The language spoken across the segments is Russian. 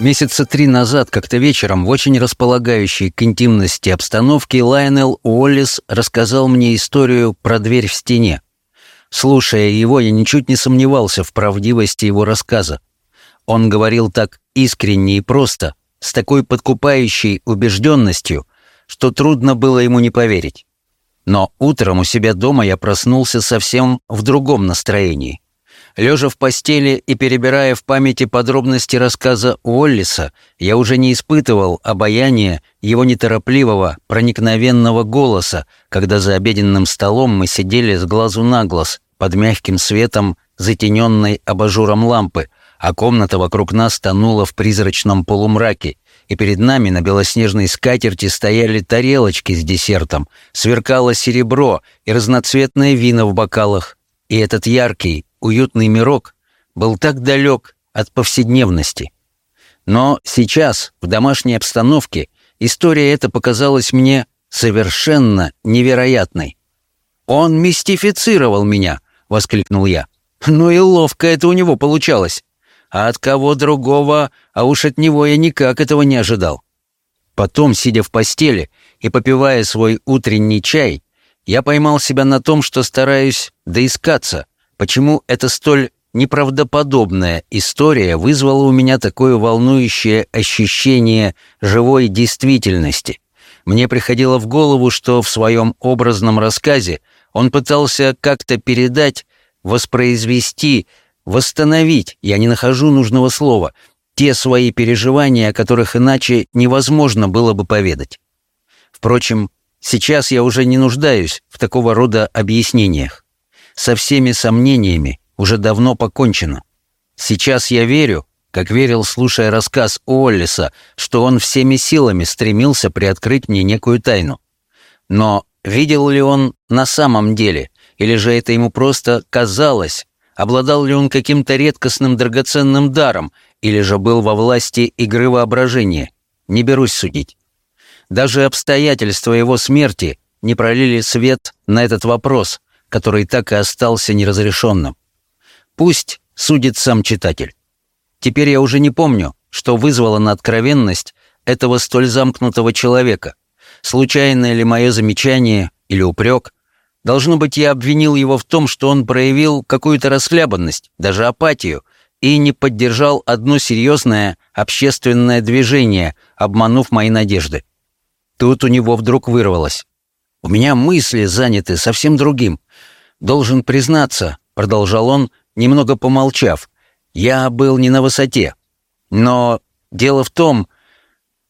Месяца три назад, как-то вечером, в очень располагающей к интимности обстановке, Лайонел Уоллес рассказал мне историю про дверь в стене. Слушая его, я ничуть не сомневался в правдивости его рассказа. Он говорил так искренне и просто, с такой подкупающей убежденностью, что трудно было ему не поверить. Но утром у себя дома я проснулся совсем в другом настроении. Лежа в постели и перебирая в памяти подробности рассказа Уоллиса, я уже не испытывал обаяния его неторопливого, проникновенного голоса, когда за обеденным столом мы сидели с глазу на глаз, под мягким светом, затененной абажуром лампы, а комната вокруг нас тонула в призрачном полумраке, и перед нами на белоснежной скатерти стояли тарелочки с десертом, сверкало серебро и разноцветное вино в бокалах, и этот яркий, уютный мирок был так далек от повседневности. Но сейчас, в домашней обстановке, история эта показалась мне совершенно невероятной. «Он мистифицировал меня!» — воскликнул я. «Ну и ловко это у него получалось. А от кого другого, а уж от него я никак этого не ожидал». Потом, сидя в постели и попивая свой утренний чай, я поймал себя на том, что стараюсь доискаться, почему эта столь неправдоподобная история вызвала у меня такое волнующее ощущение живой действительности. Мне приходило в голову, что в своем образном рассказе он пытался как-то передать, воспроизвести, восстановить, я не нахожу нужного слова, те свои переживания, о которых иначе невозможно было бы поведать. Впрочем, сейчас я уже не нуждаюсь в такого рода объяснениях со всеми сомнениями уже давно покончено. Сейчас я верю, как верил, слушая рассказ Уоллиса, что он всеми силами стремился приоткрыть мне некую тайну. Но видел ли он на самом деле, или же это ему просто казалось, обладал ли он каким-то редкостным драгоценным даром, или же был во власти игры воображения, не берусь судить. Даже обстоятельства его смерти не пролили свет на этот вопрос, который так и остался неразрешенным. Пусть судит сам читатель. Теперь я уже не помню, что вызвало на откровенность этого столь замкнутого человека. Случайное ли мое замечание или упрек? Должно быть, я обвинил его в том, что он проявил какую-то расхлябанность, даже апатию, и не поддержал одно серьезное общественное движение, обманув мои надежды. Тут у него вдруг вырвалось. У меня мысли заняты совсем другим. Должен признаться, продолжал он, немного помолчав, я был не на высоте. Но дело в том,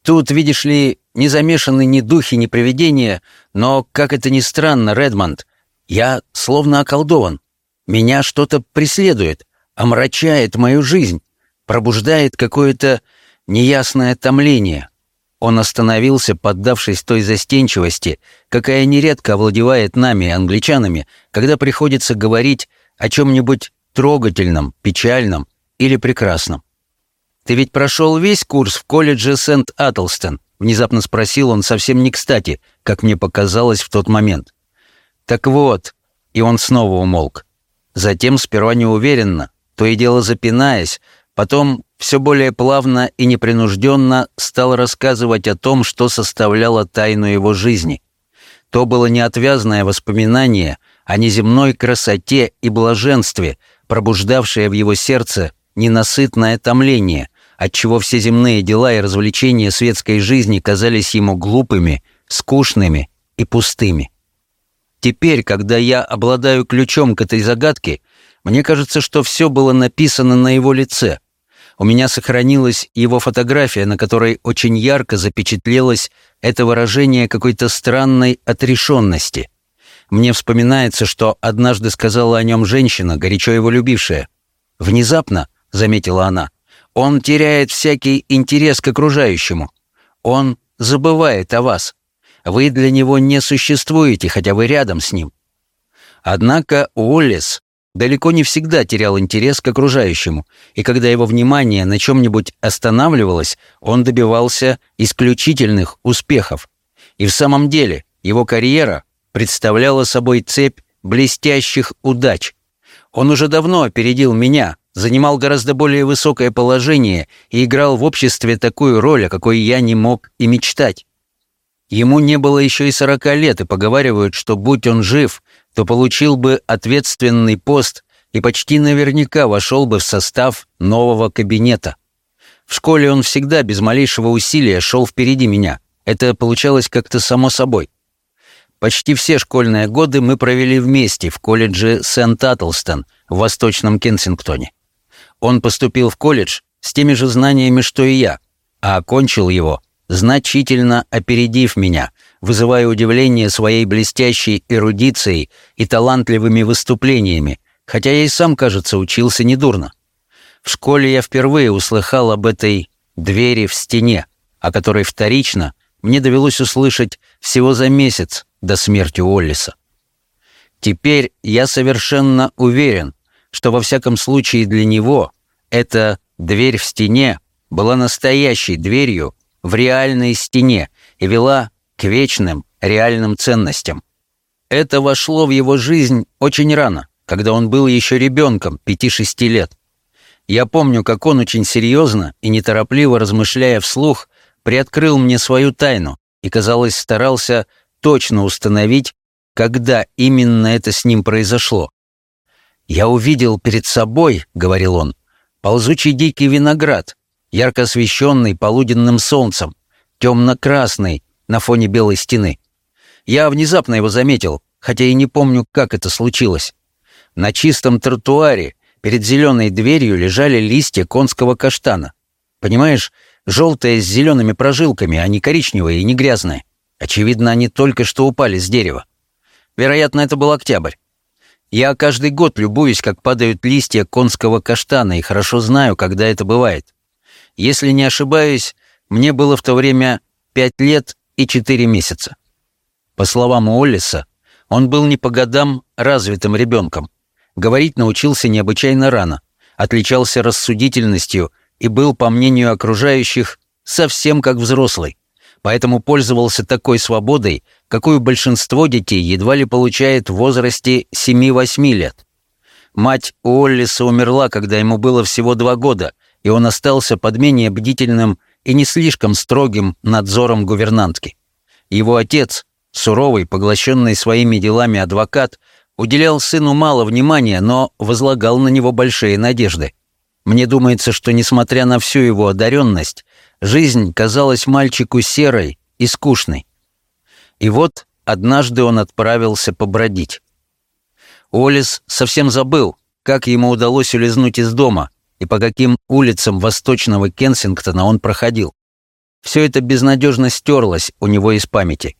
тут, видишь ли, не замешаны ни духи, ни привидения, но, как это ни странно, Редмонд, я словно околдован. Меня что-то преследует, омрачает мою жизнь, пробуждает какое-то неясное томление. Он остановился, поддавшись той застенчивости, какая нередко овладевает нами, англичанами, когда приходится говорить о чем-нибудь трогательном, печальном или прекрасном. «Ты ведь прошел весь курс в колледже Сент-Атлстон?» — внезапно спросил он совсем не кстати, как мне показалось в тот момент. «Так вот», — и он снова умолк. Затем, сперва неуверенно, то и дело запинаясь, Потом все более плавно и непринужденно стал рассказывать о том, что составляло тайну его жизни. То было неотвязное воспоминание о неземной красоте и блаженстве, пробуждавшее в его сердце ненасытное томление, отчего все земные дела и развлечения светской жизни казались ему глупыми, скучными и пустыми. Теперь, когда я обладаю ключом к этой загадке, мне кажется, что все было написано на его лице — у меня сохранилась его фотография, на которой очень ярко запечатлелось это выражение какой-то странной отрешенности. Мне вспоминается, что однажды сказала о нем женщина, горячо его любившая. «Внезапно», — заметила она, — «он теряет всякий интерес к окружающему. Он забывает о вас. Вы для него не существуете, хотя вы рядом с ним». Однако Уоллес далеко не всегда терял интерес к окружающему, и когда его внимание на чем-нибудь останавливалось, он добивался исключительных успехов. И в самом деле его карьера представляла собой цепь блестящих удач. Он уже давно опередил меня, занимал гораздо более высокое положение и играл в обществе такую роль, о какой я не мог и мечтать. Ему не было еще и сорока лет, и поговаривают, что будь он жив, то получил бы ответственный пост и почти наверняка вошел бы в состав нового кабинета. В школе он всегда без малейшего усилия шел впереди меня. Это получалось как-то само собой. Почти все школьные годы мы провели вместе в колледже Сент-Атлстон в Восточном Кенсингтоне. Он поступил в колледж с теми же знаниями, что и я, а окончил его, значительно опередив меня, вызывая удивление своей блестящей эрудицией и талантливыми выступлениями, хотя я и сам, кажется, учился недурно. В школе я впервые услыхал об этой «двери в стене», о которой вторично мне довелось услышать всего за месяц до смерти Уоллиса. Теперь я совершенно уверен, что во всяком случае для него эта дверь в стене была настоящей дверью в реальной стене и вела к вечным реальным ценностям. Это вошло в его жизнь очень рано, когда он был еще ребенком, 5-6 лет. Я помню, как он очень серьезно и неторопливо размышляя вслух, приоткрыл мне свою тайну и, казалось, старался точно установить, когда именно это с ним произошло. «Я увидел перед собой, — говорил он, — ползучий дикий виноград, ярко освещенный полуденным солнцем, темно-красный на фоне белой стены. Я внезапно его заметил, хотя и не помню, как это случилось. На чистом тротуаре перед зеленой дверью лежали листья конского каштана. Понимаешь, желтые с зелеными прожилками, а не коричневые и не грязные. Очевидно, они только что упали с дерева. Вероятно, это был октябрь. Я каждый год любуюсь, как падают листья конского каштана, и хорошо знаю, когда это бывает. Если не ошибаюсь, мне было в то время пять лет и четыре месяца. По словам Уоллиса, он был не по годам развитым ребенком. Говорить научился необычайно рано, отличался рассудительностью и был, по мнению окружающих, совсем как взрослый поэтому пользовался такой свободой, какую большинство детей едва ли получает в возрасте 7-8 лет. Мать Уоллиса умерла, когда ему было всего два года, и он остался под менее бдительным и не слишком строгим надзором гувернантки. Его отец, суровый, поглощенный своими делами адвокат, уделял сыну мало внимания, но возлагал на него большие надежды. Мне думается, что, несмотря на всю его одаренность, Жизнь казалась мальчику серой и скучной. И вот однажды он отправился побродить. Олис совсем забыл, как ему удалось улизнуть из дома и по каким улицам восточного Кенсингтона он проходил. Все это безнадежно стерлось у него из памяти.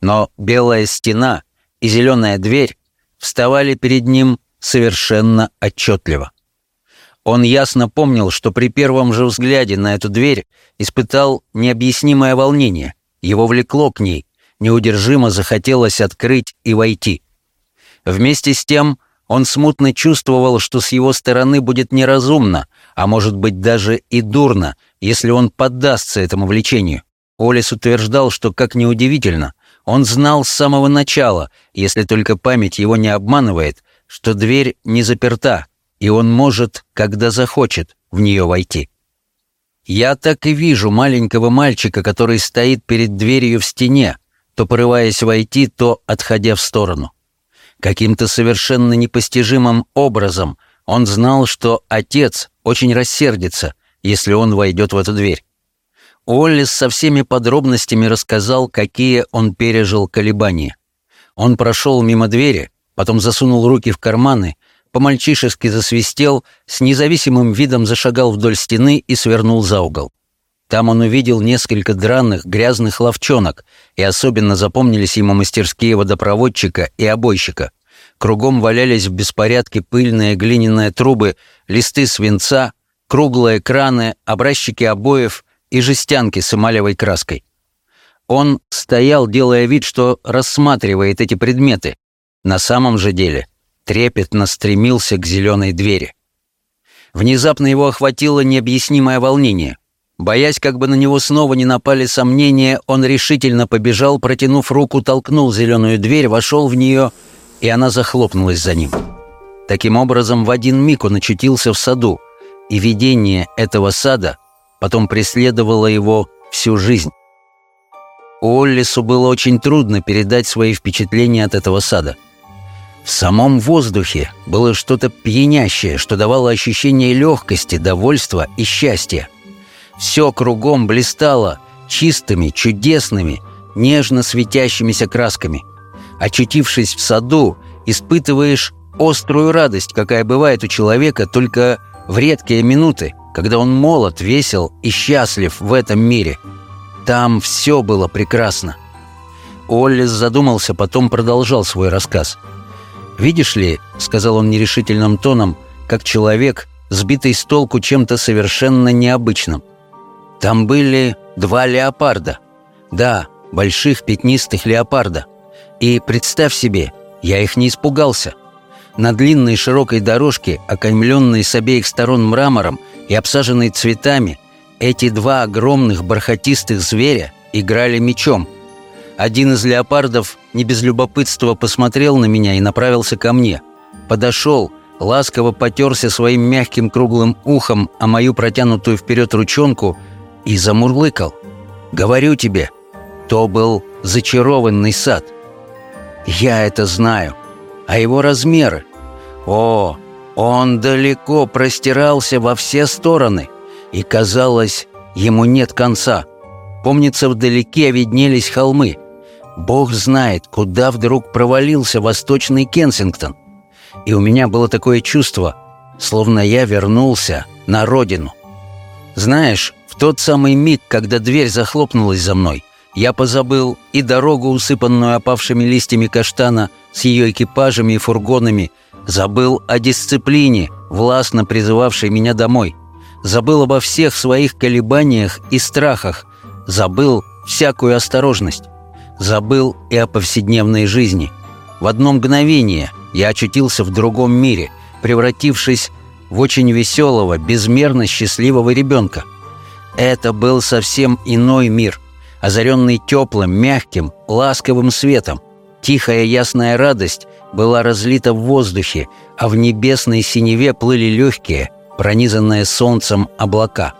Но белая стена и зеленая дверь вставали перед ним совершенно отчетливо. Он ясно помнил, что при первом же взгляде на эту дверь испытал необъяснимое волнение. Его влекло к ней, неудержимо захотелось открыть и войти. Вместе с тем он смутно чувствовал, что с его стороны будет неразумно, а может быть даже и дурно, если он поддастся этому влечению. Олес утверждал, что, как неудивительно, он знал с самого начала, если только память его не обманывает, что дверь не заперта, и он может, когда захочет, в нее войти. Я так и вижу маленького мальчика, который стоит перед дверью в стене, то порываясь войти, то отходя в сторону. Каким-то совершенно непостижимым образом он знал, что отец очень рассердится, если он войдет в эту дверь. Уоллес со всеми подробностями рассказал, какие он пережил колебания. Он прошел мимо двери, потом засунул руки в карманы по-мальчишески засвистел, с независимым видом зашагал вдоль стены и свернул за угол. Там он увидел несколько драных, грязных ловчонок, и особенно запомнились ему мастерские водопроводчика и обойщика. Кругом валялись в беспорядке пыльные глиняные трубы, листы свинца, круглые краны, образчики обоев и жестянки с эмалевой краской. Он стоял, делая вид, что рассматривает эти предметы. На самом же деле трепетно стремился к зеленой двери. Внезапно его охватило необъяснимое волнение. Боясь, как бы на него снова не напали сомнения, он решительно побежал, протянув руку, толкнул зеленую дверь, вошел в нее, и она захлопнулась за ним. Таким образом, в один миг он очутился в саду, и видение этого сада потом преследовало его всю жизнь. Уоллису было очень трудно передать свои впечатления от этого сада. В самом воздухе было что-то пьянящее, что давало ощущение легкости, довольства и счастья. Все кругом блистало чистыми, чудесными, нежно светящимися красками. Очутившись в саду, испытываешь острую радость, какая бывает у человека только в редкие минуты, когда он молод, весел и счастлив в этом мире – там все было прекрасно. Оллис задумался, потом продолжал свой рассказ. «Видишь ли», — сказал он нерешительным тоном, как человек, сбитый с толку чем-то совершенно необычным. «Там были два леопарда. Да, больших пятнистых леопарда. И представь себе, я их не испугался. На длинной широкой дорожке, окаймленной с обеих сторон мрамором и обсаженной цветами, эти два огромных бархатистых зверя играли мечом. Один из леопардов не без любопытства посмотрел на меня и направился ко мне. Подошел, ласково потерся своим мягким круглым ухом о мою протянутую вперед ручонку и замурлыкал. «Говорю тебе, то был зачарованный сад. Я это знаю. А его размеры? О, он далеко простирался во все стороны и, казалось, ему нет конца. Помнится, вдалеке виднелись холмы. Бог знает, куда вдруг провалился восточный Кенсингтон. И у меня было такое чувство, словно я вернулся на родину. Знаешь, тот самый миг, когда дверь захлопнулась за мной, я позабыл и дорогу, усыпанную опавшими листьями каштана, с ее экипажами и фургонами, забыл о дисциплине, властно призывавшей меня домой забыл обо всех своих колебаниях и страхах, забыл всякую осторожность, забыл и о повседневной жизни. В одно мгновение я очутился в другом мире, превратившись в очень веселого, безмерно счастливого ребенка. Это был совсем иной мир, озаренный теплым, мягким, ласковым светом. Тихая ясная радость была разлита в воздухе, а в небесной синеве плыли легкие, пронизанная солнцем облака.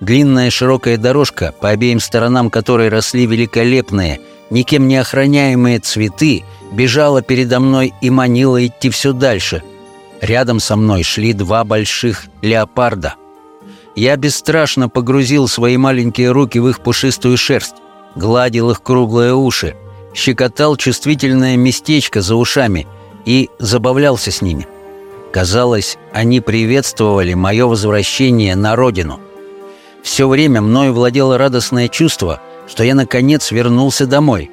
Длинная широкая дорожка, по обеим сторонам которой росли великолепные, никем не охраняемые цветы, бежала передо мной и манила идти все дальше. Рядом со мной шли два больших леопарда. Я бесстрашно погрузил свои маленькие руки в их пушистую шерсть, гладил их круглые уши, щекотал чувствительное местечко за ушами и забавлялся с ними. Казалось, они приветствовали мое возвращение на родину. Все время мною владело радостное чувство, что я наконец вернулся домой.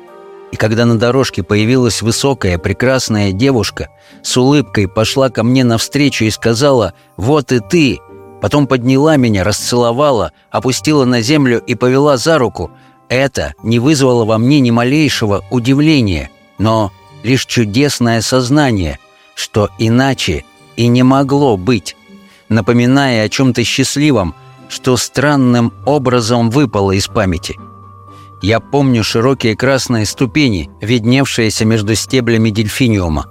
И когда на дорожке появилась высокая, прекрасная девушка, с улыбкой пошла ко мне навстречу и сказала «Вот и ты!» Потом подняла меня, расцеловала, опустила на землю и повела за руку. Это не вызвало во мне ни малейшего удивления, но лишь чудесное сознание, что иначе и не могло быть, напоминая о чем-то счастливом, что странным образом выпало из памяти. Я помню широкие красные ступени, видневшиеся между стеблями дельфиниума.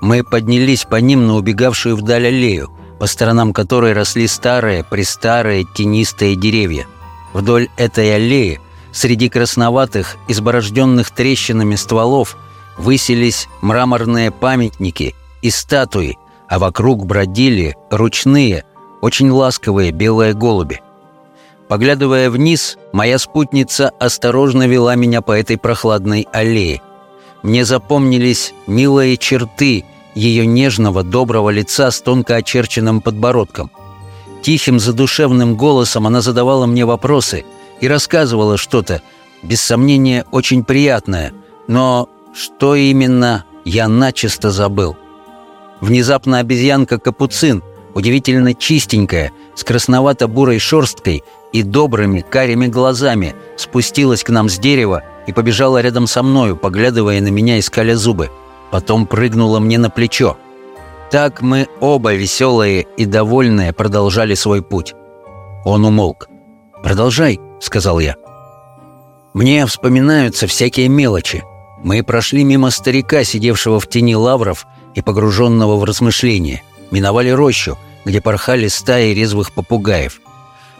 Мы поднялись по ним на убегавшую вдаль аллею, по сторонам которой росли старые, престарые, тенистые деревья. Вдоль этой аллеи, среди красноватых, изборожденных трещинами стволов, высились мраморные памятники и статуи, а вокруг бродили ручные, очень ласковые белые голуби. Поглядывая вниз, моя спутница осторожно вела меня по этой прохладной аллее. Мне запомнились милые черты ее нежного, доброго лица с тонко очерченным подбородком. Тихим задушевным голосом она задавала мне вопросы и рассказывала что-то, без сомнения, очень приятное, но что именно, я начисто забыл. Внезапно обезьянка-капуцин, удивительно чистенькая, с красновато-бурой шерсткой и добрыми карими глазами, спустилась к нам с дерева и побежала рядом со мною, поглядывая на меня, искаля зубы. Потом прыгнула мне на плечо. Так мы оба веселые и довольные продолжали свой путь. Он умолк. «Продолжай», — сказал я. «Мне вспоминаются всякие мелочи. Мы прошли мимо старика, сидевшего в тени лавров, и погруженного в размышления, миновали рощу, где порхали стаи резвых попугаев.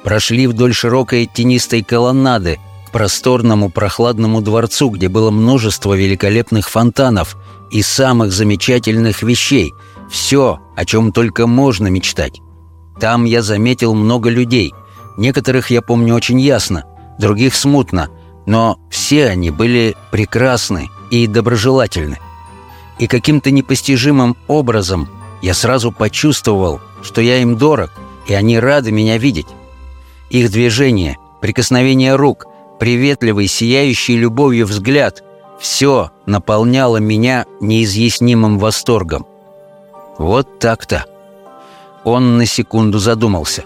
Прошли вдоль широкой тенистой колоннады просторному прохладному дворцу, где было множество великолепных фонтанов и самых замечательных вещей, все, о чем только можно мечтать. Там я заметил много людей. Некоторых я помню очень ясно, других смутно, но все они были прекрасны и доброжелательны. И каким-то непостижимым образом я сразу почувствовал, что я им дорог, и они рады меня видеть. Их движение, прикосновение рук, приветливый, сияющий любовью взгляд – все наполняло меня неизъяснимым восторгом. Вот так-то. Он на секунду задумался.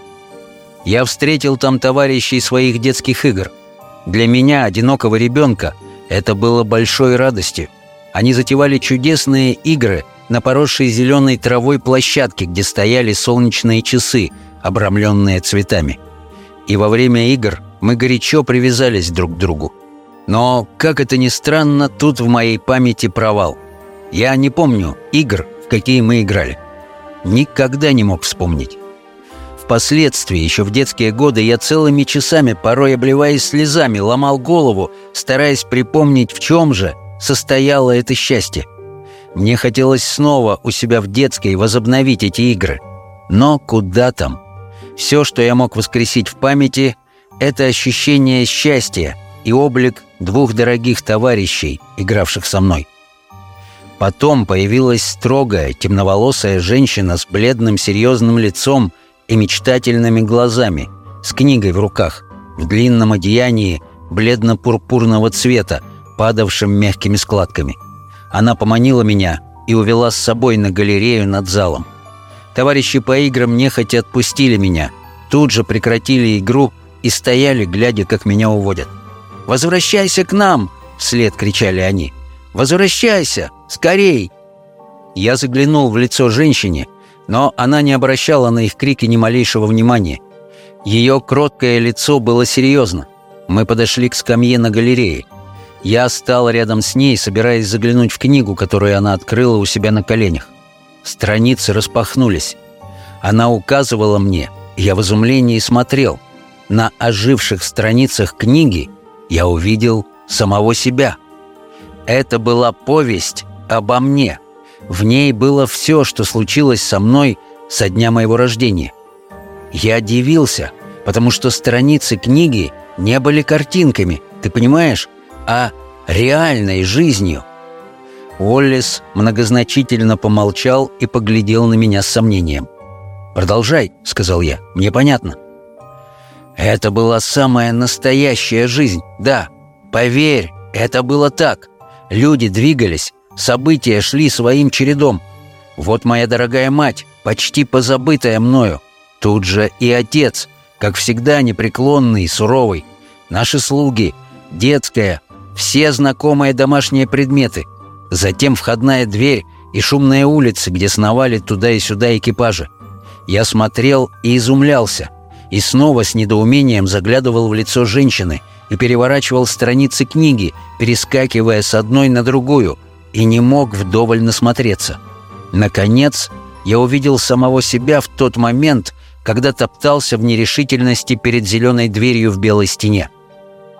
Я встретил там товарищей своих детских игр. Для меня, одинокого ребенка, это было большой радостью. Они затевали чудесные игры на поросшей зеленой травой площадке, где стояли солнечные часы, обрамленные цветами. И во время игр мы горячо привязались друг к другу. Но, как это ни странно, тут в моей памяти провал. Я не помню игр, в какие мы играли. Никогда не мог вспомнить. Впоследствии, еще в детские годы, я целыми часами, порой обливаясь слезами, ломал голову, стараясь припомнить, в чем же состояло это счастье. Мне хотелось снова у себя в детской возобновить эти игры. Но куда там? Все, что я мог воскресить в памяти, это ощущение счастья и облик двух дорогих товарищей, игравших со мной. Потом появилась строгая, темноволосая женщина с бледным серьезным лицом и мечтательными глазами, с книгой в руках, в длинном одеянии бледно-пурпурного цвета, падавшим мягкими складками. Она поманила меня и увела с собой на галерею над залом. Товарищи по играм нехотя отпустили меня, тут же прекратили игру и стояли, глядя, как меня уводят. «Возвращайся к нам!» — вслед кричали они. «Возвращайся! Скорей!» Я заглянул в лицо женщине, но она не обращала на их крики ни малейшего внимания. Ее кроткое лицо было серьезно. Мы подошли к скамье на галерее. Я стал рядом с ней, собираясь заглянуть в книгу, которую она открыла у себя на коленях. Страницы распахнулись. Она указывала мне, я в изумлении смотрел. На оживших страницах книги я увидел самого себя. Это была повесть обо мне. В ней было все, что случилось со мной со дня моего рождения. Я удивился, потому что страницы книги не были картинками, ты понимаешь, а реальной жизнью. Уоллес многозначительно помолчал и поглядел на меня с сомнением. «Продолжай», — сказал я, — «мне понятно». Это была самая настоящая жизнь, да. Поверь, это было так. Люди двигались, события шли своим чередом. Вот моя дорогая мать, почти позабытая мною. Тут же и отец, как всегда непреклонный суровый. Наши слуги, детская, все знакомые домашние предметы. Затем входная дверь и шумные улицы, где сновали туда и сюда экипажи. Я смотрел и изумлялся и снова с недоумением заглядывал в лицо женщины и переворачивал страницы книги, перескакивая с одной на другую, и не мог вдоволь насмотреться. Наконец, я увидел самого себя в тот момент, когда топтался в нерешительности перед зеленой дверью в белой стене.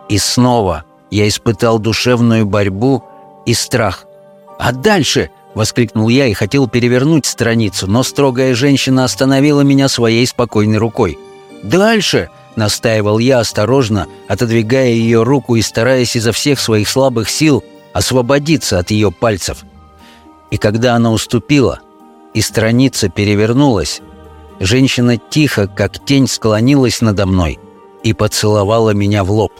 И снова я испытал душевную борьбу и страх. «А дальше?» — воскликнул я и хотел перевернуть страницу, но строгая женщина остановила меня своей спокойной рукой — «Дальше!» — настаивал я осторожно, отодвигая ее руку и стараясь изо всех своих слабых сил освободиться от ее пальцев. И когда она уступила, и страница перевернулась, женщина тихо, как тень, склонилась надо мной и поцеловала меня в лоб.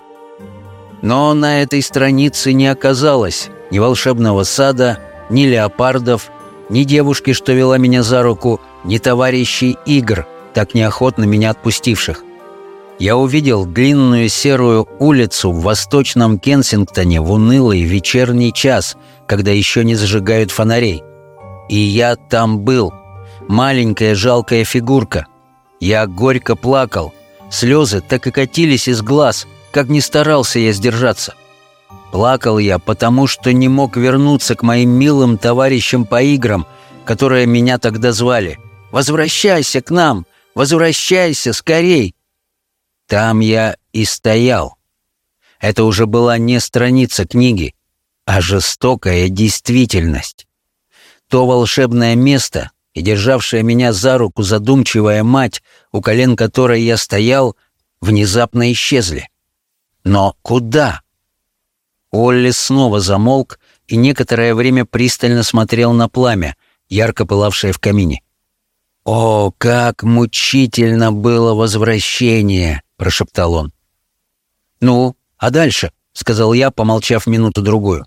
Но на этой странице не оказалось ни волшебного сада, ни леопардов, ни девушки, что вела меня за руку, ни товарищей игр — так неохотно меня отпустивших. Я увидел длинную серую улицу в восточном Кенсингтоне в унылый вечерний час, когда еще не зажигают фонарей. И я там был. Маленькая жалкая фигурка. Я горько плакал. Слезы так и катились из глаз, как не старался я сдержаться. Плакал я, потому что не мог вернуться к моим милым товарищам по играм, которые меня тогда звали. «Возвращайся к нам! Возвращайся скорей!» Там я и стоял. Это уже была не страница книги, а жестокая действительность. То волшебное место и державшая меня за руку задумчивая мать, у колен которой я стоял, внезапно исчезли. Но куда? Олли снова замолк и некоторое время пристально смотрел на пламя, ярко пылавшее в камине. «О, как мучительно было возвращение!» — прошептал он. «Ну, а дальше?» — сказал я, помолчав минуту-другую.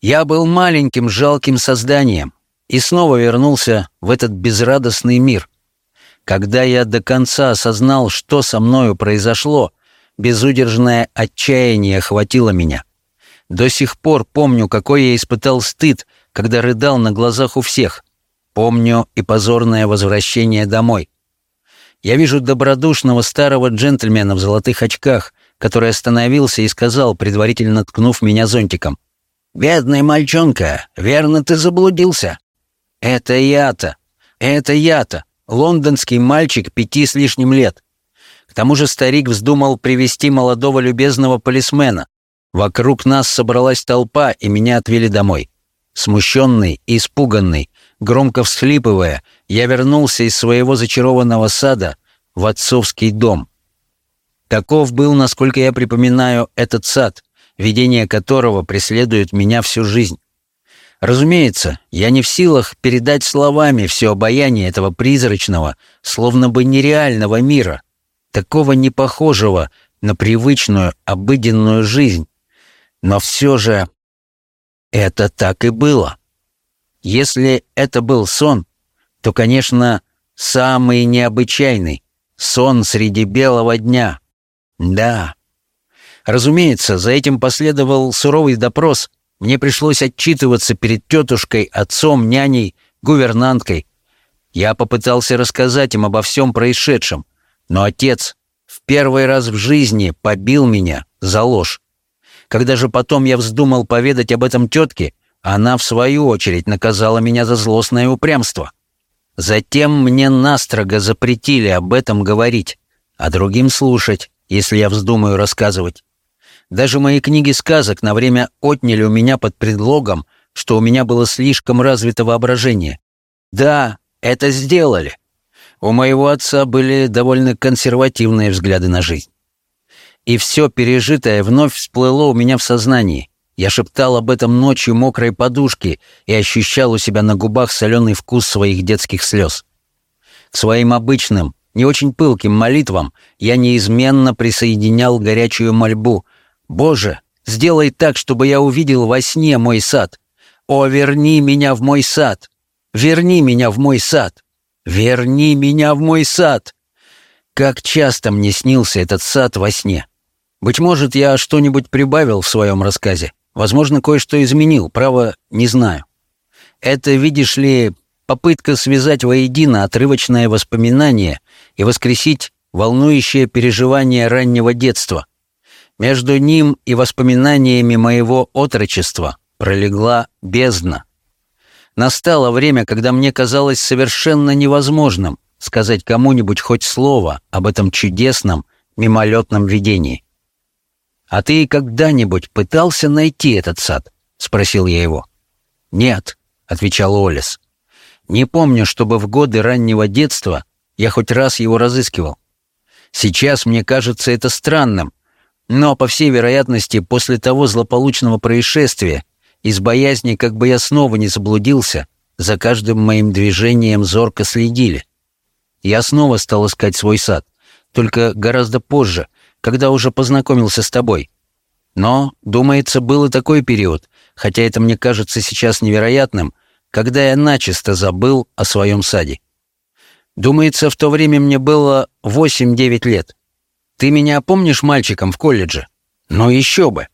«Я был маленьким, жалким созданием и снова вернулся в этот безрадостный мир. Когда я до конца осознал, что со мною произошло, безудержное отчаяние охватило меня. До сих пор помню, какой я испытал стыд, когда рыдал на глазах у всех. Помню и позорное возвращение домой. Я вижу добродушного старого джентльмена в золотых очках, который остановился и сказал, предварительно ткнув меня зонтиком. «Бедный мальчонка, верно ты заблудился?» «Это я-то! Это я-то! Лондонский мальчик пяти с лишним лет!» К тому же старик вздумал привести молодого любезного полисмена. Вокруг нас собралась толпа, и меня отвели домой. Смущенный и испуганный, громко всхлипывая, я вернулся из своего зачарованного сада в отцовский дом. Таков был, насколько я припоминаю, этот сад, видение которого преследует меня всю жизнь. Разумеется, я не в силах передать словами все обаяние этого призрачного, словно бы нереального мира, такого непохожего на привычную, обыденную жизнь. Но все же это так и было. Если это был сон, то, конечно, самый необычайный. Сон среди белого дня. Да. Разумеется, за этим последовал суровый допрос. Мне пришлось отчитываться перед тетушкой, отцом, няней, гувернанткой. Я попытался рассказать им обо всем происшедшем, но отец в первый раз в жизни побил меня за ложь. Когда же потом я вздумал поведать об этом тетке, она, в свою очередь, наказала меня за злостное упрямство. Затем мне настрого запретили об этом говорить, а другим слушать, если я вздумаю рассказывать. Даже мои книги сказок на время отняли у меня под предлогом, что у меня было слишком развито воображение. Да, это сделали. У моего отца были довольно консервативные взгляды на жизнь и все пережитое вновь всплыло у меня в сознании. Я шептал об этом ночью мокрой подушки и ощущал у себя на губах соленый вкус своих детских слез. К своим обычным, не очень пылким молитвам я неизменно присоединял горячую мольбу. «Боже, сделай так, чтобы я увидел во сне мой сад. О, верни меня в мой сад! Верни меня в мой сад! Верни меня в мой сад!» Как часто мне снился этот сад во сне. Быть может, я что-нибудь прибавил в своем рассказе. Возможно, кое-что изменил, право, не знаю. Это, видишь ли, попытка связать воедино отрывочное воспоминание и воскресить волнующее переживание раннего детства. Между ним и воспоминаниями моего отрочества пролегла бездна. Настало время, когда мне казалось совершенно невозможным сказать кому-нибудь хоть слово об этом чудесном, мимолетном видении. «А ты когда-нибудь пытался найти этот сад?» — спросил я его. «Нет», — отвечал Олес. «Не помню, чтобы в годы раннего детства я хоть раз его разыскивал. Сейчас мне кажется это странным, но, по всей вероятности, после того злополучного происшествия, из боязни, как бы я снова не заблудился, за каждым моим движением зорко следили. Я снова стал искать свой сад, только гораздо позже, когда уже познакомился с тобой. Но, думается, был и такой период, хотя это мне кажется сейчас невероятным, когда я начисто забыл о своем саде. Думается, в то время мне было 8-9 лет. Ты меня помнишь мальчиком в колледже? Ну еще бы.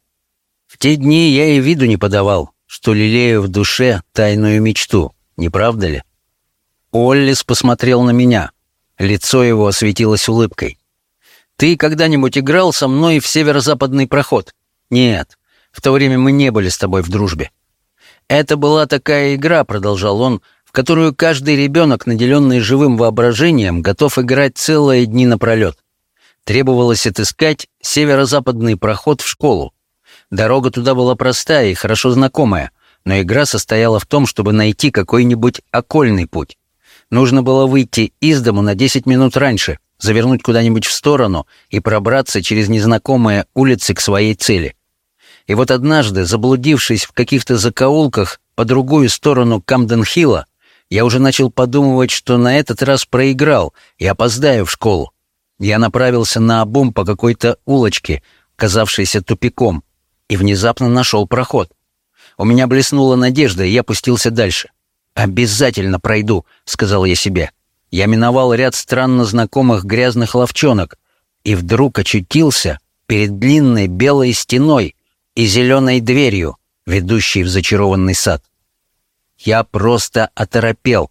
В те дни я и виду не подавал, что лелею в душе тайную мечту, не правда ли? Оллис посмотрел на меня. Лицо его осветилось улыбкой. Ты когда-нибудь играл со мной в северо-западный проход? Нет, в то время мы не были с тобой в дружбе. Это была такая игра, продолжал он, в которую каждый ребенок, наделенный живым воображением, готов играть целые дни напролет. Требовалось отыскать северо-западный проход в школу. Дорога туда была простая и хорошо знакомая, но игра состояла в том, чтобы найти какой-нибудь окольный путь. Нужно было выйти из дому на 10 минут раньше, завернуть куда-нибудь в сторону и пробраться через незнакомые улицы к своей цели. И вот однажды, заблудившись в каких-то закоулках по другую сторону Камден-Хилла, я уже начал подумывать, что на этот раз проиграл и опоздаю в школу. Я направился на обум по какой-то улочке, казавшейся тупиком, и внезапно нашел проход. У меня блеснула надежда, и я пустился дальше. «Обязательно пройду», — сказал я себе. Я миновал ряд странно знакомых грязных ловчонок и вдруг очутился перед длинной белой стеной и зеленой дверью, ведущей в зачарованный сад. Я просто оторопел.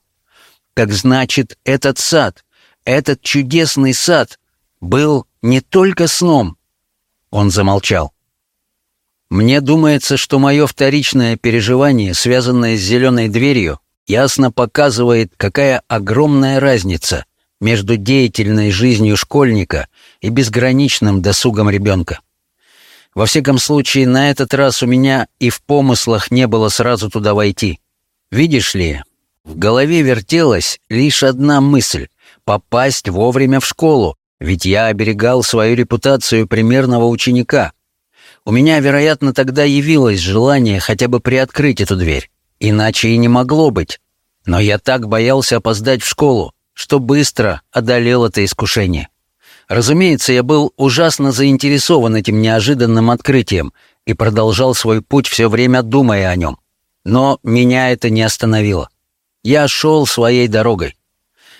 Так значит, этот сад, этот чудесный сад был не только сном. Он замолчал. Мне думается, что мое вторичное переживание, связанное с зеленой дверью, ясно показывает, какая огромная разница между деятельной жизнью школьника и безграничным досугом ребенка. Во всяком случае, на этот раз у меня и в помыслах не было сразу туда войти. Видишь ли, в голове вертелась лишь одна мысль — попасть вовремя в школу, ведь я оберегал свою репутацию примерного ученика. У меня, вероятно, тогда явилось желание хотя бы приоткрыть эту дверь. Иначе и не могло быть. Но я так боялся опоздать в школу, что быстро одолел это искушение. Разумеется, я был ужасно заинтересован этим неожиданным открытием и продолжал свой путь все время думая о нем. Но меня это не остановило. Я шел своей дорогой.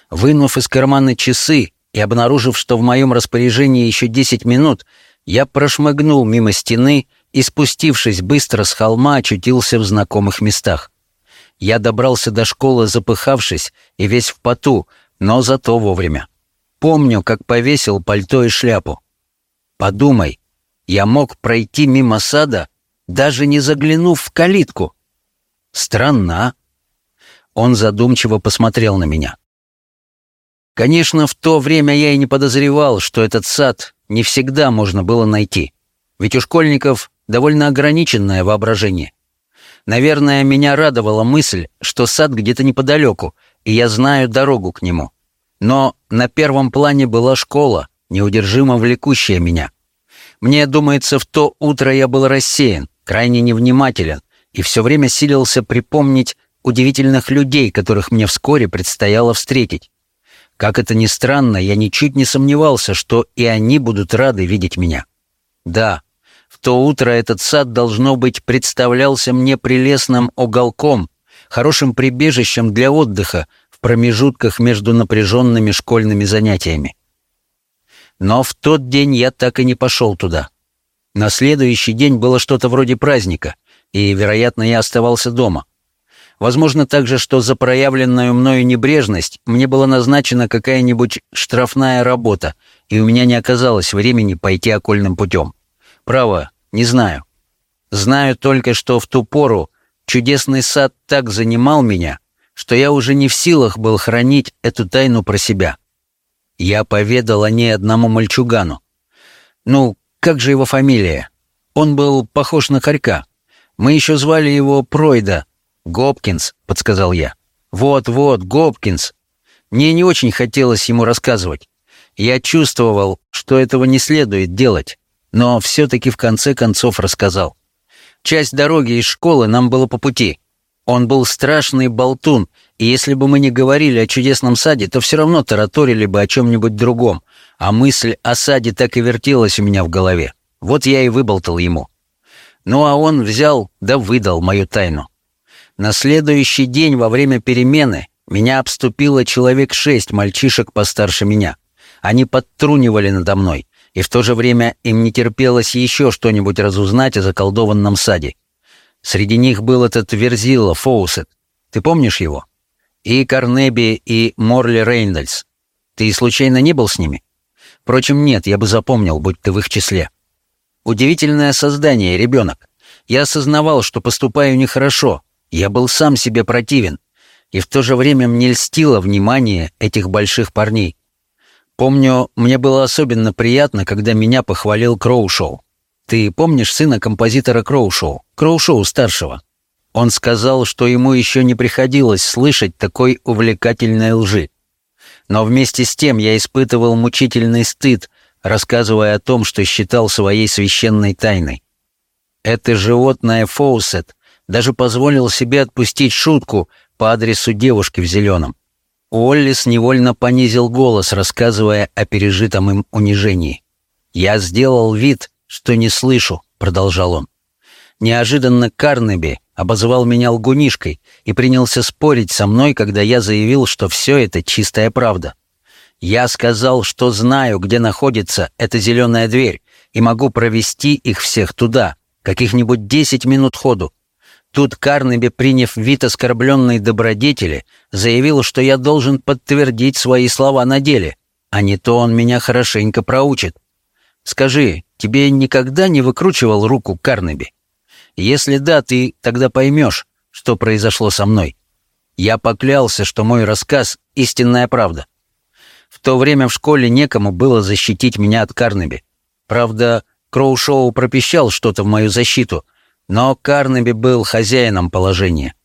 Вынув из кармана часы и обнаружив, что в моем распоряжении еще десять минут, я прошмыгнул мимо стены и, спустившись быстро с холма, очутился в знакомых местах. Я добрался до школы, запыхавшись и весь в поту, но зато вовремя. Помню, как повесил пальто и шляпу. Подумай, я мог пройти мимо сада, даже не заглянув в калитку. Странно, а? Он задумчиво посмотрел на меня. Конечно, в то время я и не подозревал, что этот сад не всегда можно было найти. Ведь у школьников довольно ограниченное воображение. Наверное, меня радовала мысль, что сад где-то неподалеку, и я знаю дорогу к нему. Но на первом плане была школа, неудержимо влекущая меня. Мне думается, в то утро я был рассеян, крайне невнимателен, и все время силился припомнить удивительных людей, которых мне вскоре предстояло встретить. Как это ни странно, я ничуть не сомневался, что и они будут рады видеть меня. Да, в то утро этот сад, должно быть, представлялся мне прелестным уголком, хорошим прибежищем для отдыха в промежутках между напряженными школьными занятиями. Но в тот день я так и не пошел туда. На следующий день было что-то вроде праздника, и, вероятно, я оставался дома. Возможно также, что за проявленную мною небрежность мне была назначена какая-нибудь штрафная работа, и у меня не оказалось времени пойти окольным путем. Право, не знаю. Знаю только, что в ту пору чудесный сад так занимал меня, что я уже не в силах был хранить эту тайну про себя. Я поведал о ней одному мальчугану. Ну, как же его фамилия? Он был похож на хорька. Мы еще звали его Пройда, «Гопкинс», — подсказал я. «Вот-вот, Гопкинс». Мне не очень хотелось ему рассказывать. Я чувствовал, что этого не следует делать, но все-таки в конце концов рассказал. Часть дороги из школы нам было по пути. Он был страшный болтун, и если бы мы не говорили о чудесном саде, то все равно тараторили бы о чем-нибудь другом, а мысль о саде так и вертелась у меня в голове. Вот я и выболтал ему. Ну а он взял да выдал мою тайну. На следующий день во время перемены меня обступило человек шесть мальчишек постарше меня. Они подтрунивали надо мной, и в то же время им не терпелось еще что-нибудь разузнать о заколдованном саде. Среди них был этот Верзила Фоусет. Ты помнишь его? И Карнеби, и Морли Рейндальс. Ты случайно не был с ними? Впрочем, нет, я бы запомнил, будь ты в их числе. Удивительное создание, ребенок. Я осознавал, что поступаю нехорошо, я был сам себе противен. и в то же время мне льстило внимание этих больших парней. Помню, мне было особенно приятно, когда меня похвалил Кроушоу. Ты помнишь сына композитора Кроушоу, Кроушоу старшего? Он сказал, что ему еще не приходилось слышать такой увлекательной лжи. Но вместе с тем я испытывал мучительный стыд, рассказывая о том, что считал своей священной тайной. Это животное Фоусет даже позволил себе отпустить шутку по адресу девушки в зеленом. Уоллис невольно понизил голос, рассказывая о пережитом им унижении. «Я сделал вид, что не слышу», — продолжал он. Неожиданно Карнеби обозвал меня лгунишкой и принялся спорить со мной, когда я заявил, что все это чистая правда. Я сказал, что знаю, где находится эта зеленая дверь, и могу провести их всех туда, каких-нибудь десять минут ходу. Тут Карнеби, приняв вид оскорбленной добродетели, заявил, что я должен подтвердить свои слова на деле, а не то он меня хорошенько проучит. Скажи, тебе никогда не выкручивал руку Карнеби? Если да, ты тогда поймешь, что произошло со мной. Я поклялся, что мой рассказ — истинная правда. В то время в школе некому было защитить меня от Карнеби. Правда, Кроушоу пропищал что-то в мою защиту, но Карнеби был хозяином положения.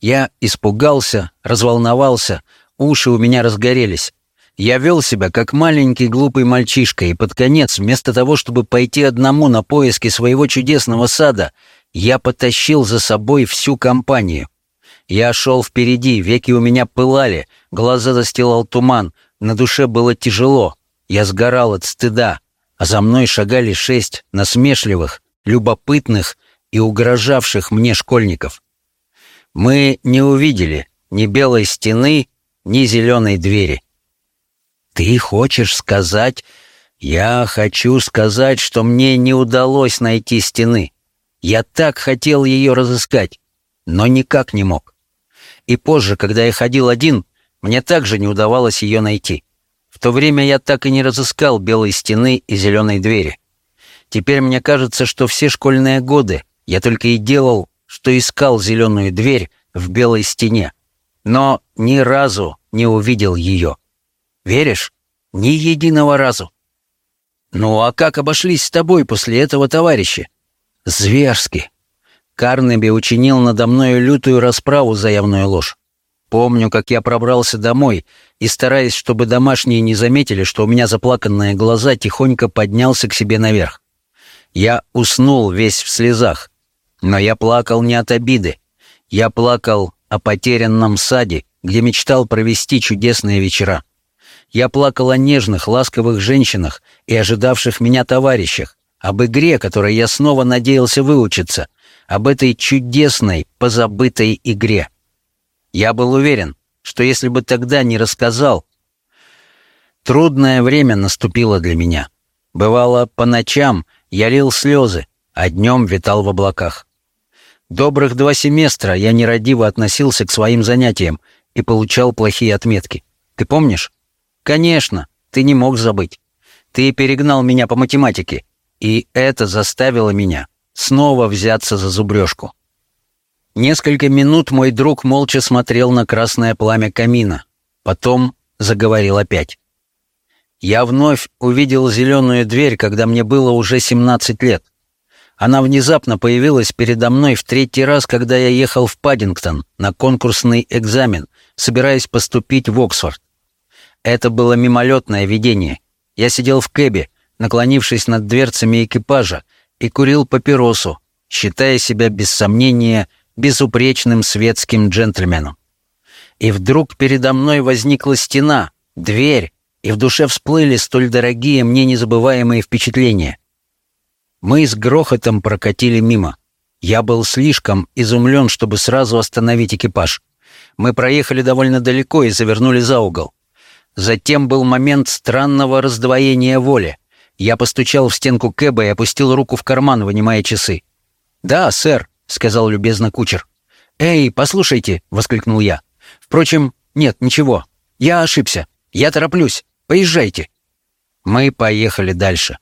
Я испугался, разволновался, уши у меня разгорелись. Я вел себя как маленький глупый мальчишка, и под конец, вместо того, чтобы пойти одному на поиски своего чудесного сада, я потащил за собой всю компанию. Я шел впереди, веки у меня пылали, глаза застилал туман, на душе было тяжело. Я сгорал от стыда, а за мной шагали шесть насмешливых, любопытных и угрожавших мне школьников. Мы не увидели ни белой стены, ни зеленой двери. «Ты хочешь сказать...» «Я хочу сказать, что мне не удалось найти стены. Я так хотел ее разыскать, но никак не мог. И позже, когда я ходил один, мне также не удавалось ее найти. В то время я так и не разыскал белой стены и зеленой двери. Теперь мне кажется, что все школьные годы я только и делал, что искал зеленую дверь в белой стене, но ни разу не увидел ее. Веришь? Ни единого разу. Ну а как обошлись с тобой после этого, товарищи? Зверски. Карнеби учинил надо мною лютую расправу за явную ложь. Помню, как я пробрался домой и, стараясь, чтобы домашние не заметили, что у меня заплаканные глаза, тихонько поднялся к себе наверх. Я уснул весь в слезах, но я плакал не от обиды. Я плакал о потерянном саде, где мечтал провести чудесные вечера. Я плакал о нежных, ласковых женщинах и ожидавших меня товарищах, об игре, которой я снова надеялся выучиться, об этой чудесной, позабытой игре. Я был уверен, что если бы тогда не рассказал... Трудное время наступило для меня. Бывало, по ночам я лил слезы, а днем витал в облаках. Добрых два семестра я нерадиво относился к своим занятиям и получал плохие отметки. Ты помнишь? Конечно, ты не мог забыть. Ты перегнал меня по математике, и это заставило меня снова взяться за зубрежку. Несколько минут мой друг молча смотрел на красное пламя камина. Потом заговорил опять. Я вновь увидел зеленую дверь, когда мне было уже 17 лет. Она внезапно появилась передо мной в третий раз, когда я ехал в Паддингтон на конкурсный экзамен, собираясь поступить в Оксфорд. Это было мимолетное видение. Я сидел в кэбе, наклонившись над дверцами экипажа, и курил папиросу, считая себя без сомнения безупречным светским джентльменом. И вдруг передо мной возникла стена, дверь, и в душе всплыли столь дорогие мне незабываемые впечатления. Мы с грохотом прокатили мимо. Я был слишком изумлен, чтобы сразу остановить экипаж. Мы проехали довольно далеко и завернули за угол. Затем был момент странного раздвоения воли. Я постучал в стенку Кэба и опустил руку в карман, вынимая часы. «Да, сэр», — сказал любезно кучер. «Эй, послушайте», — воскликнул я. «Впрочем, нет, ничего. Я ошибся. Я тороплюсь. Поезжайте». Мы поехали дальше.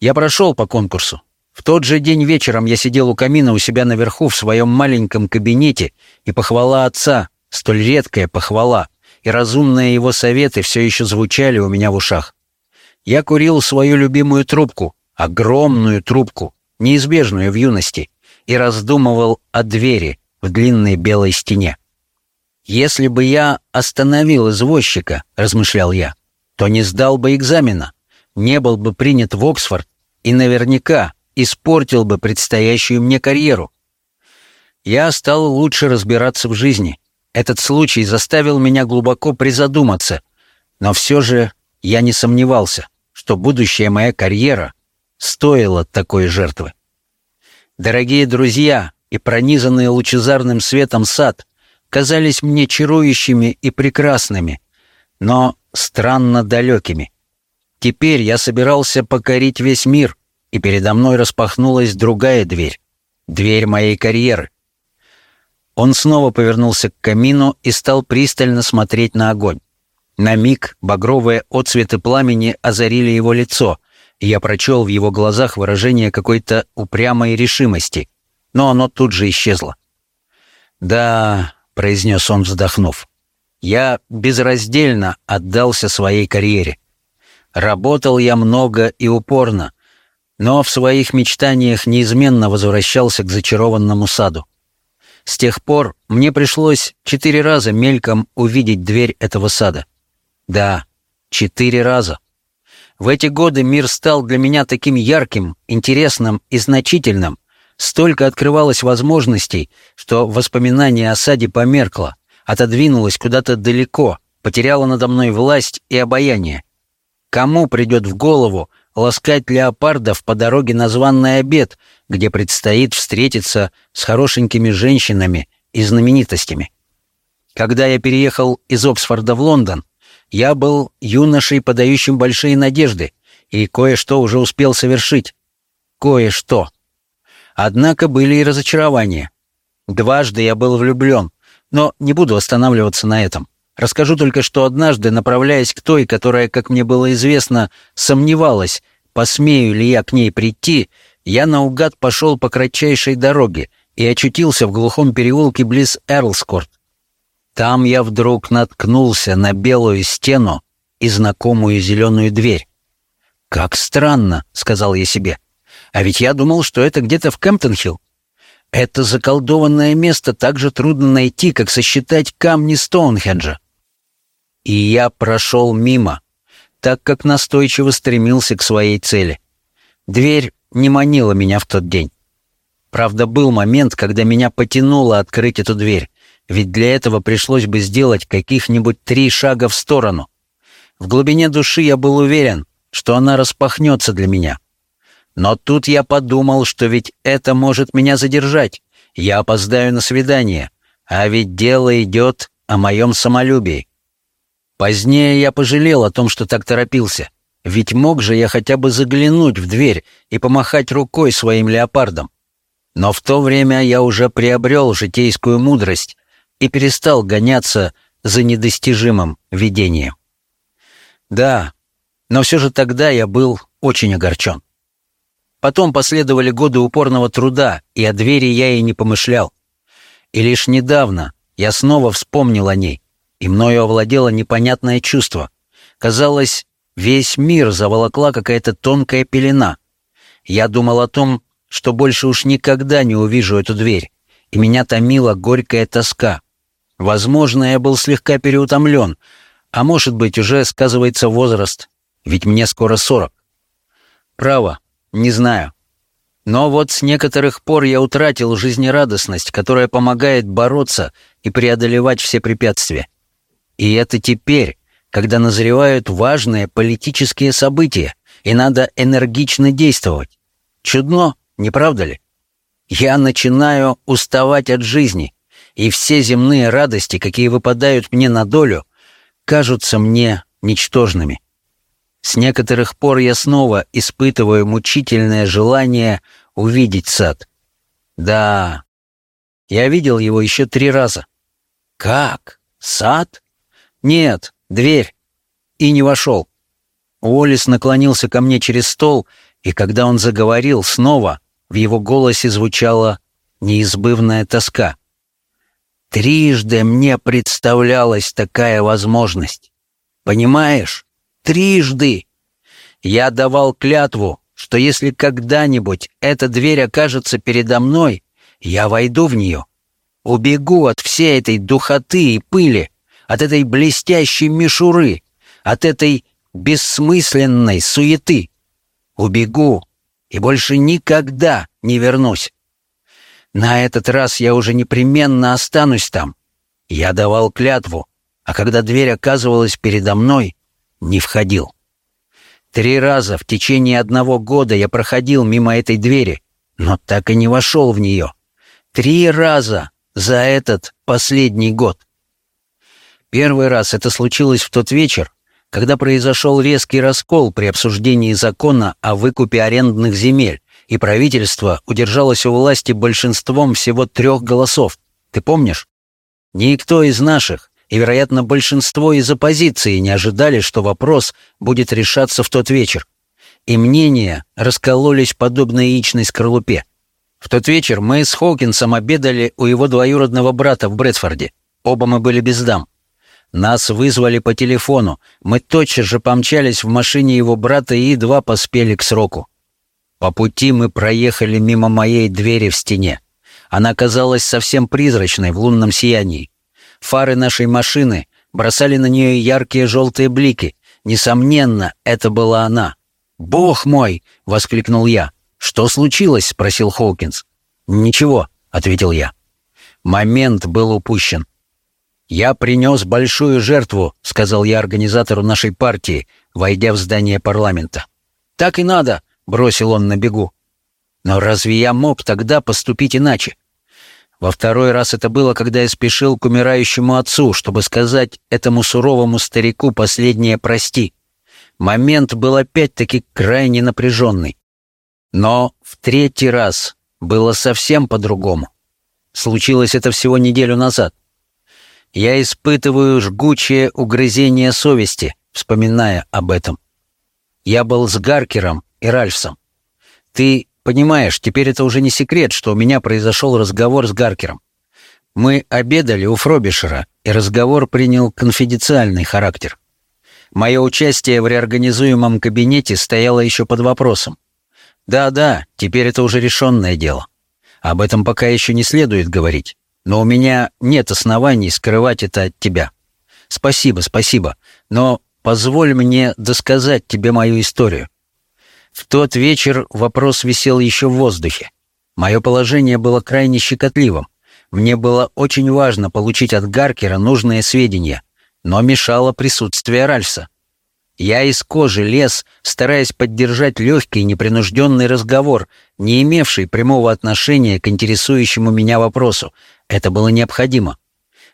Я прошел по конкурсу. В тот же день вечером я сидел у камина у себя наверху в своем маленьком кабинете, и похвала отца, столь редкая похвала, и разумные его советы все еще звучали у меня в ушах. Я курил свою любимую трубку, огромную трубку, неизбежную в юности, и раздумывал о двери в длинной белой стене. «Если бы я остановил извозчика, — размышлял я, — то не сдал бы экзамена, не был бы принят в Оксфорд и наверняка испортил бы предстоящую мне карьеру. Я стал лучше разбираться в жизни. Этот случай заставил меня глубоко призадуматься, но все же я не сомневался, что будущая моя карьера стоила такой жертвы. Дорогие друзья и пронизанный лучезарным светом сад казались мне чарующими и прекрасными, но странно далекими. Теперь я собирался покорить весь мир, и передо мной распахнулась другая дверь. Дверь моей карьеры. Он снова повернулся к камину и стал пристально смотреть на огонь. На миг багровые отцветы пламени озарили его лицо, и я прочел в его глазах выражение какой-то упрямой решимости, но оно тут же исчезло. «Да», — произнес он, вздохнув, — «я безраздельно отдался своей карьере. Работал я много и упорно, но в своих мечтаниях неизменно возвращался к зачарованному саду. С тех пор мне пришлось четыре раза мельком увидеть дверь этого сада. Да, четыре раза. В эти годы мир стал для меня таким ярким, интересным и значительным, столько открывалось возможностей, что воспоминание о саде померкло, отодвинулось куда-то далеко, потеряло надо мной власть и обаяние. Кому придет в голову ласкать леопардов по дороге на званный обед, где предстоит встретиться с хорошенькими женщинами и знаменитостями. Когда я переехал из Оксфорда в Лондон, я был юношей, подающим большие надежды, и кое-что уже успел совершить. Кое-что. Однако были и разочарования. Дважды я был влюблен, но не буду останавливаться на этом. Расскажу только, что однажды, направляясь к той, которая, как мне было известно, сомневалась, посмею ли я к ней прийти, я наугад пошел по кратчайшей дороге и очутился в глухом переулке близ Эрлскорт. Там я вдруг наткнулся на белую стену и знакомую зеленую дверь. «Как странно», — сказал я себе. «А ведь я думал, что это где-то в Кемптон-Хилл. Это заколдованное место так же трудно найти, как сосчитать камни Стоунхенджа. И я прошел мимо, так как настойчиво стремился к своей цели. Дверь не манила меня в тот день. Правда, был момент, когда меня потянуло открыть эту дверь, ведь для этого пришлось бы сделать каких-нибудь три шага в сторону. В глубине души я был уверен, что она распахнется для меня. Но тут я подумал, что ведь это может меня задержать. Я опоздаю на свидание, а ведь дело идет о моем самолюбии. Позднее я пожалел о том, что так торопился. Ведь мог же я хотя бы заглянуть в дверь и помахать рукой своим леопардом. Но в то время я уже приобрел житейскую мудрость и перестал гоняться за недостижимым видением. Да, но все же тогда я был очень огорчен. Потом последовали годы упорного труда, и о двери я и не помышлял. И лишь недавно я снова вспомнил о ней, и мною овладело непонятное чувство. Казалось, весь мир заволокла какая-то тонкая пелена. Я думал о том, что больше уж никогда не увижу эту дверь, и меня томила горькая тоска. Возможно, я был слегка переутомлен, а может быть, уже сказывается возраст, ведь мне скоро сорок. Право, не знаю. Но вот с некоторых пор я утратил жизнерадостность, которая помогает бороться и преодолевать все препятствия. И это теперь, когда назревают важные политические события, и надо энергично действовать. Чудно, не правда ли? Я начинаю уставать от жизни, и все земные радости, какие выпадают мне на долю, кажутся мне ничтожными. С некоторых пор я снова испытываю мучительное желание увидеть сад. Да, я видел его еще три раза. Как? Сад? Нет, дверь. И не вошел. Уоллес наклонился ко мне через стол, и когда он заговорил снова, в его голосе звучала неизбывная тоска. Трижды мне представлялась такая возможность. Понимаешь? Трижды. Я давал клятву, что если когда-нибудь эта дверь окажется передо мной, я войду в нее. Убегу от всей этой духоты и пыли, от этой блестящей мишуры, от этой бессмысленной суеты. Убегу и больше никогда не вернусь. На этот раз я уже непременно останусь там. Я давал клятву, а когда дверь оказывалась передо мной, не входил. Три раза в течение одного года я проходил мимо этой двери, но так и не вошел в нее. Три раза за этот последний год. Первый раз это случилось в тот вечер, когда произошел резкий раскол при обсуждении закона о выкупе арендных земель, и правительство удержалось у власти большинством всего трех голосов. Ты помнишь? Никто из наших, и, вероятно, большинство из оппозиции не ожидали, что вопрос будет решаться в тот вечер. И мнения раскололись подобно яичной скорлупе. В тот вечер мы с Хоукинсом обедали у его двоюродного брата в Брэдфорде. Оба мы были без дам. Нас вызвали по телефону. Мы тотчас же помчались в машине его брата и едва поспели к сроку. По пути мы проехали мимо моей двери в стене. Она казалась совсем призрачной в лунном сиянии. Фары нашей машины бросали на нее яркие желтые блики. Несомненно, это была она. «Бог мой!» — воскликнул я. «Что случилось?» — спросил Хоукинс. «Ничего», — ответил я. Момент был упущен. «Я принес большую жертву», — сказал я организатору нашей партии, войдя в здание парламента. «Так и надо», бросил он на бегу. Но разве я мог тогда поступить иначе? Во второй раз это было, когда я спешил к умирающему отцу, чтобы сказать этому суровому старику последнее «прости». Момент был опять-таки крайне напряженный. Но в третий раз было совсем по-другому. Случилось это всего неделю назад. Я испытываю жгучее угрызение совести, вспоминая об этом. Я был с Гаркером и Ральфсом. Ты понимаешь, теперь это уже не секрет, что у меня произошел разговор с Гаркером. Мы обедали у Фробишера, и разговор принял конфиденциальный характер. Мое участие в реорганизуемом кабинете стояло еще под вопросом. Да-да, теперь это уже решенное дело. Об этом пока еще не следует говорить, но у меня нет оснований скрывать это от тебя. Спасибо, спасибо, но позволь мне досказать тебе мою историю. В тот вечер вопрос висел еще в воздухе. Мое положение было крайне щекотливым. Мне было очень важно получить от Гаркера нужные сведения, но мешало присутствие Ральса. Я из кожи лез, стараясь поддержать легкий непринужденный разговор, не имевший прямого отношения к интересующему меня вопросу. Это было необходимо.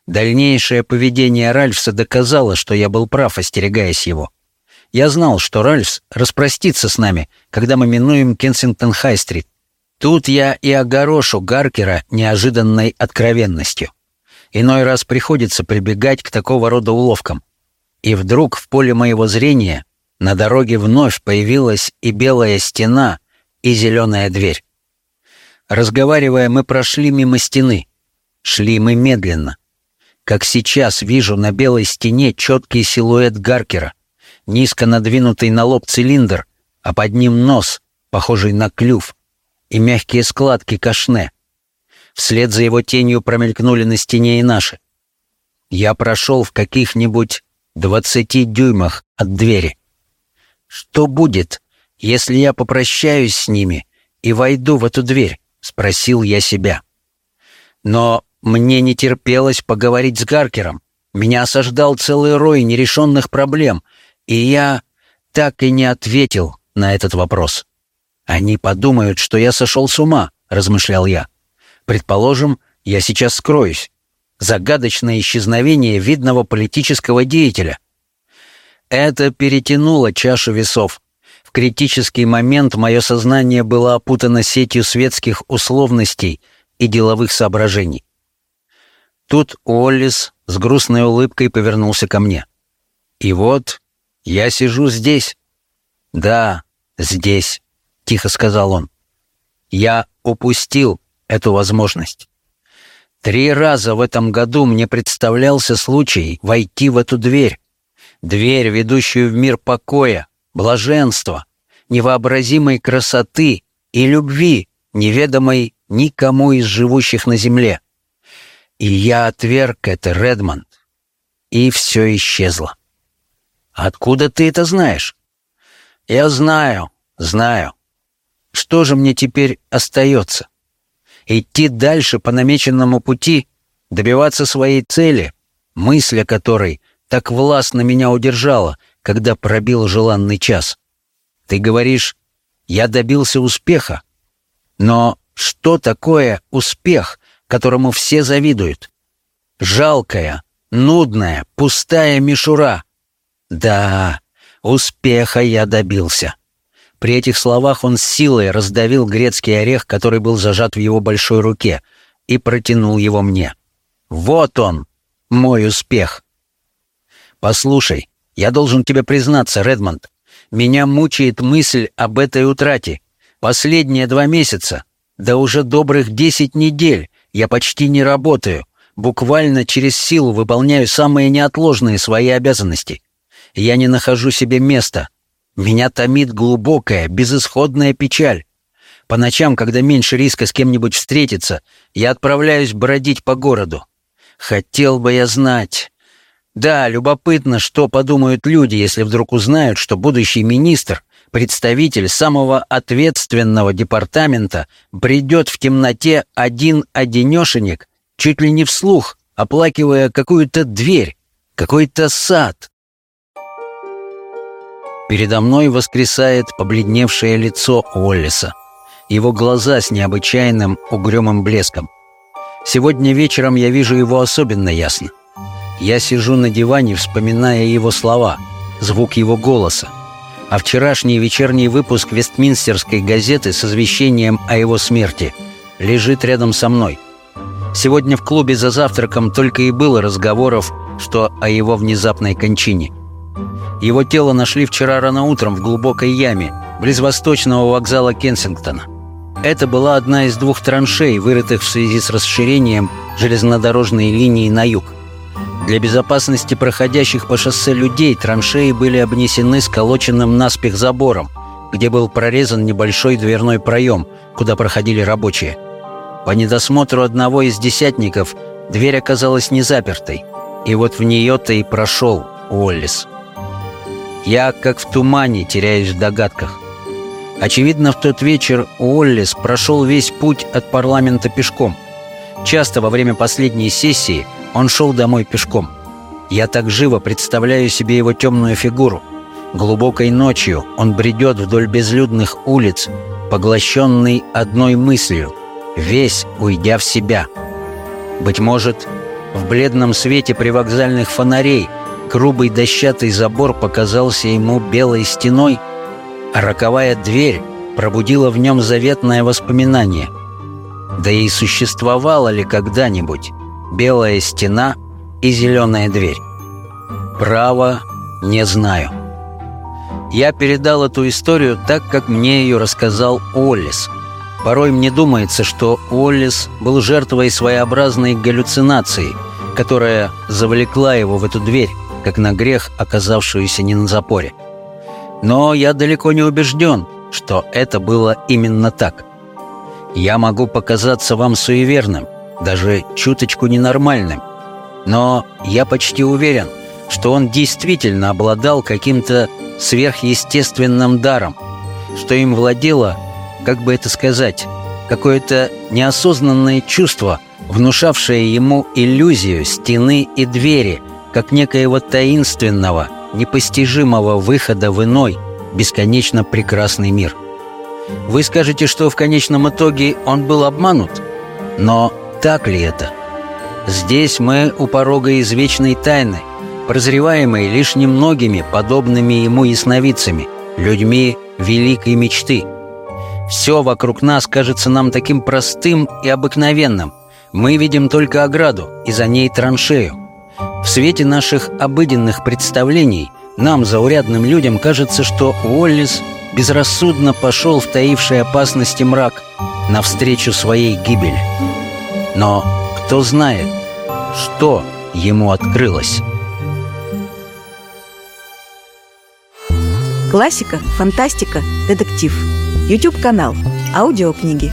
Дальнейшее поведение Ральфса доказало, что я был прав, остерегаясь его. Я знал, что Ральфс распростится с нами, когда мы минуем Кенсингтон-Хай-стрит. Тут я и огорошу Гаркера неожиданной откровенностью. Иной раз приходится прибегать к такого рода уловкам. И вдруг в поле моего зрения на дороге вновь появилась и белая стена, и зеленая дверь. Разговаривая, мы прошли мимо стены. Шли мы медленно. Как сейчас вижу на белой стене четкий силуэт Гаркера низко надвинутый на лоб цилиндр, а под ним нос, похожий на клюв, и мягкие складки кашне. Вслед за его тенью промелькнули на стене и наши. Я прошел в каких-нибудь двадцати дюймах от двери. «Что будет, если я попрощаюсь с ними и войду в эту дверь?» — спросил я себя. Но мне не терпелось поговорить с Гаркером. Меня осаждал целый рой нерешенных проблем — и я так и не ответил на этот вопрос. «Они подумают, что я сошел с ума», — размышлял я. «Предположим, я сейчас скроюсь. Загадочное исчезновение видного политического деятеля». Это перетянуло чашу весов. В критический момент мое сознание было опутано сетью светских условностей и деловых соображений. Тут Уоллис с грустной улыбкой повернулся ко мне. И вот «Я сижу здесь». «Да, здесь», — тихо сказал он. «Я упустил эту возможность». Три раза в этом году мне представлялся случай войти в эту дверь. Дверь, ведущую в мир покоя, блаженства, невообразимой красоты и любви, неведомой никому из живущих на земле. И я отверг это, Редмонд, и все исчезло. Откуда ты это знаешь? Я знаю, знаю. Что же мне теперь остается? Идти дальше по намеченному пути, добиваться своей цели, мысль о которой так властно меня удержала, когда пробил желанный час. Ты говоришь, я добился успеха. Но что такое успех, которому все завидуют? Жалкая, нудная, пустая мишура. Да, успеха я добился. При этих словах он с силой раздавил грецкий орех, который был зажат в его большой руке, и протянул его мне. «Вот он, мой успех!» «Послушай, я должен тебе признаться, Редмонд, меня мучает мысль об этой утрате. Последние два месяца, да уже добрых десять недель, я почти не работаю, буквально через силу выполняю самые неотложные свои обязанности. Я не нахожу себе места. Меня томит глубокая, безысходная печаль. По ночам, когда меньше риска с кем-нибудь встретиться, я отправляюсь бродить по городу. Хотел бы я знать, да, любопытно, что подумают люди, если вдруг узнают, что будущий министр, представитель самого ответственного департамента, придет в темноте один-одинешенек, чуть ли не вслух, оплакивая какую-то дверь, какой-то сад. Передо мной воскресает побледневшее лицо Уоллиса. Его глаза с необычайным угрюмым блеском. Сегодня вечером я вижу его особенно ясно. Я сижу на диване, вспоминая его слова, звук его голоса. А вчерашний вечерний выпуск Вестминстерской газеты с извещением о его смерти лежит рядом со мной. Сегодня в клубе за завтраком только и было разговоров, что о его внезапной кончине. Его тело нашли вчера рано утром в глубокой яме, близ восточного вокзала Кенсингтона. Это была одна из двух траншей, вырытых в связи с расширением железнодорожной линии на юг. Для безопасности проходящих по шоссе людей траншеи были обнесены сколоченным наспех забором, где был прорезан небольшой дверной проем, куда проходили рабочие. По недосмотру одного из десятников дверь оказалась не запертой, и вот в нее-то и прошел Уоллис. Я, как в тумане, теряюсь в догадках. Очевидно, в тот вечер Уоллис прошел весь путь от парламента пешком. Часто во время последней сессии – он шел домой пешком. Я так живо представляю себе его темную фигуру. Глубокой ночью он бредет вдоль безлюдных улиц, поглощенный одной мыслью, весь уйдя в себя. Быть может, в бледном свете привокзальных фонарей грубый дощатый забор показался ему белой стеной, а роковая дверь пробудила в нем заветное воспоминание. Да и существовало ли когда-нибудь белая стена и зеленая дверь. Право, не знаю. Я передал эту историю так, как мне ее рассказал Уоллес. Порой мне думается, что Уоллес был жертвой своеобразной галлюцинации, которая завлекла его в эту дверь, как на грех, оказавшуюся не на запоре. Но я далеко не убежден, что это было именно так. Я могу показаться вам суеверным, даже чуточку ненормальным. Но я почти уверен, что он действительно обладал каким-то сверхъестественным даром, что им владело, как бы это сказать, какое-то неосознанное чувство, внушавшее ему иллюзию стены и двери, как некоего таинственного, непостижимого выхода в иной, бесконечно прекрасный мир. Вы скажете, что в конечном итоге он был обманут, но так ли это? Здесь мы у порога извечной тайны, прозреваемой лишь немногими подобными ему ясновидцами, людьми великой мечты. Все вокруг нас кажется нам таким простым и обыкновенным. Мы видим только ограду и за ней траншею. В свете наших обыденных представлений нам, заурядным людям, кажется, что Уоллис безрассудно пошел в таивший опасности мрак навстречу своей гибели. Но Кто знает, что ему открылось. Классика, фантастика, детектив. YouTube канал. Аудиокниги.